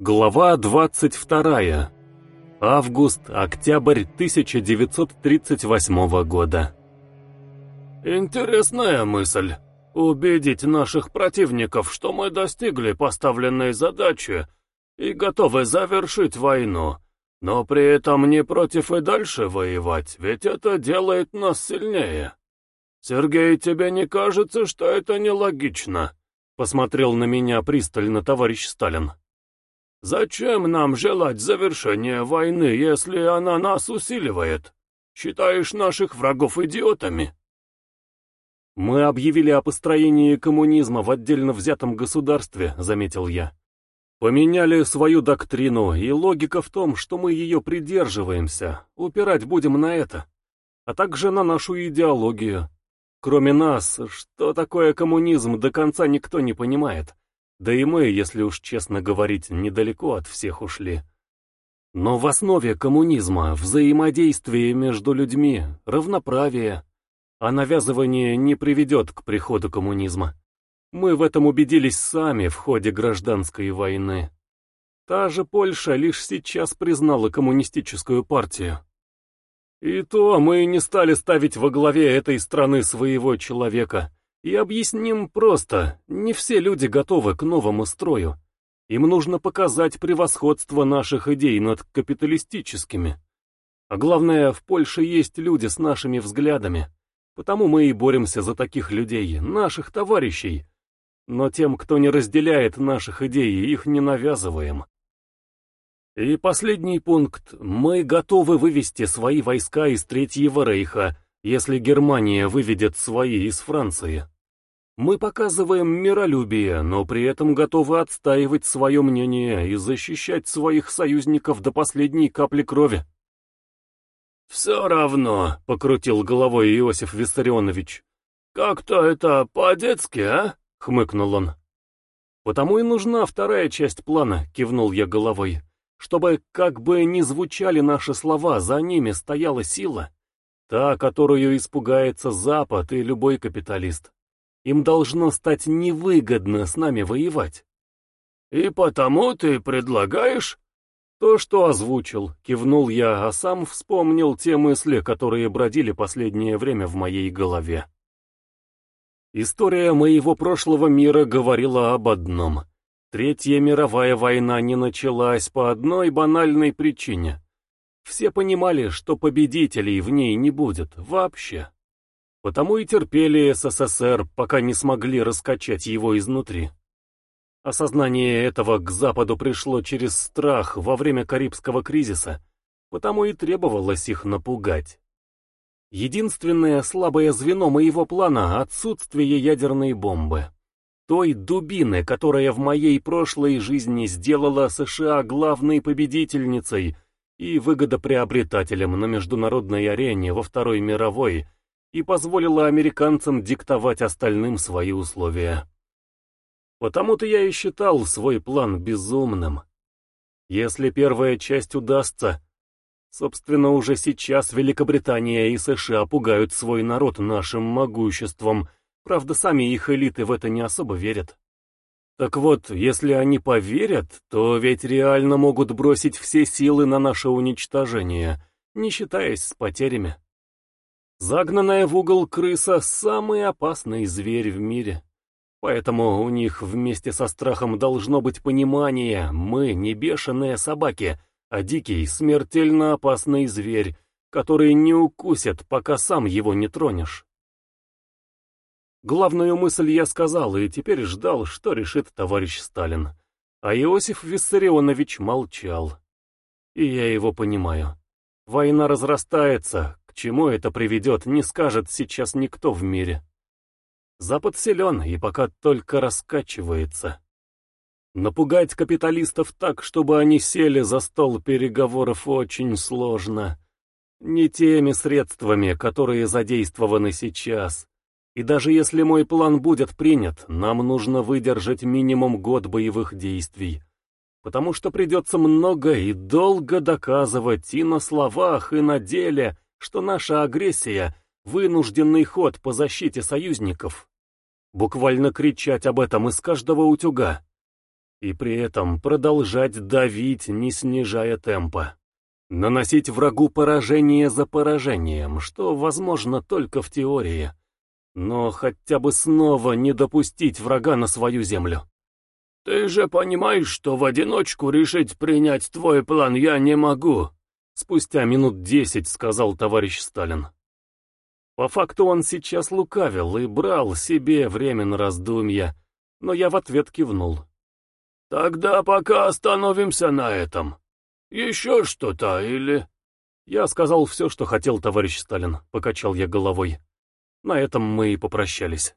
Глава 22. Август-октябрь 1938 года. Интересная мысль. Убедить наших противников, что мы достигли поставленной задачи и готовы завершить войну, но при этом не против и дальше воевать, ведь это делает нас сильнее. Сергей, тебе не кажется, что это нелогично? Посмотрел на меня пристально товарищ Сталин. Зачем нам желать завершения войны, если она нас усиливает? Считаешь наших врагов идиотами? Мы объявили о построении коммунизма в отдельно взятом государстве, заметил я. Поменяли свою доктрину, и логика в том, что мы ее придерживаемся, упирать будем на это, а также на нашу идеологию. Кроме нас, что такое коммунизм, до конца никто не понимает. Да и мы, если уж честно говорить, недалеко от всех ушли. Но в основе коммунизма взаимодействие между людьми, равноправие, а навязывание не приведет к приходу коммунизма. Мы в этом убедились сами в ходе гражданской войны. Та же Польша лишь сейчас признала коммунистическую партию. И то мы не стали ставить во главе этой страны своего человека, и объясним просто, не все люди готовы к новому строю. Им нужно показать превосходство наших идей над капиталистическими. А главное, в Польше есть люди с нашими взглядами. Потому мы и боремся за таких людей, наших товарищей. Но тем, кто не разделяет наших идей, их не навязываем. И последний пункт. Мы готовы вывести свои войска из Третьего Рейха, если Германия выведет свои из Франции. Мы показываем миролюбие, но при этом готовы отстаивать свое мнение и защищать своих союзников до последней капли крови. «Все равно», — покрутил головой Иосиф Виссарионович. «Как-то это по-детски, а?» — хмыкнул он. «Потому и нужна вторая часть плана», — кивнул я головой. «Чтобы, как бы ни звучали наши слова, за ними стояла сила, та, которую испугается Запад и любой капиталист. Им должно стать невыгодно с нами воевать. И потому ты предлагаешь? То, что озвучил, кивнул я, а сам вспомнил те мысли, которые бродили последнее время в моей голове. История моего прошлого мира говорила об одном. Третья мировая война не началась по одной банальной причине. Все понимали, что победителей в ней не будет вообще. Потому и терпели СССР, пока не смогли раскачать его изнутри. Осознание этого к Западу пришло через страх во время Карибского кризиса, потому и требовалось их напугать. Единственное слабое звено моего плана — отсутствие ядерной бомбы. Той дубины, которая в моей прошлой жизни сделала США главной победительницей и выгодоприобретателем на международной арене во Второй мировой — и позволила американцам диктовать остальным свои условия. Потому-то я и считал свой план безумным. Если первая часть удастся, собственно, уже сейчас Великобритания и США пугают свой народ нашим могуществом, правда, сами их элиты в это не особо верят. Так вот, если они поверят, то ведь реально могут бросить все силы на наше уничтожение, не считаясь с потерями. Загнанная в угол крыса — самый опасный зверь в мире. Поэтому у них вместе со страхом должно быть понимание, мы не бешеные собаки, а дикий, смертельно опасный зверь, который не укусит, пока сам его не тронешь. Главную мысль я сказал и теперь ждал, что решит товарищ Сталин. А Иосиф Виссарионович молчал. И я его понимаю. Война разрастается, чему это приведет, не скажет сейчас никто в мире. Запад силен и пока только раскачивается. Напугать капиталистов так, чтобы они сели за стол переговоров, очень сложно. Не теми средствами, которые задействованы сейчас. И даже если мой план будет принят, нам нужно выдержать минимум год боевых действий. Потому что придется много и долго доказывать и на словах, и на деле, что наша агрессия — вынужденный ход по защите союзников. Буквально кричать об этом из каждого утюга. И при этом продолжать давить, не снижая темпа. Наносить врагу поражение за поражением, что возможно только в теории. Но хотя бы снова не допустить врага на свою землю. «Ты же понимаешь, что в одиночку решить принять твой план я не могу», спустя минут десять сказал товарищ Сталин. По факту он сейчас лукавил и брал себе время на раздумья, но я в ответ кивнул. «Тогда пока остановимся на этом. Еще что-то или...» «Я сказал все, что хотел, товарищ Сталин», — покачал я головой. На этом мы и попрощались.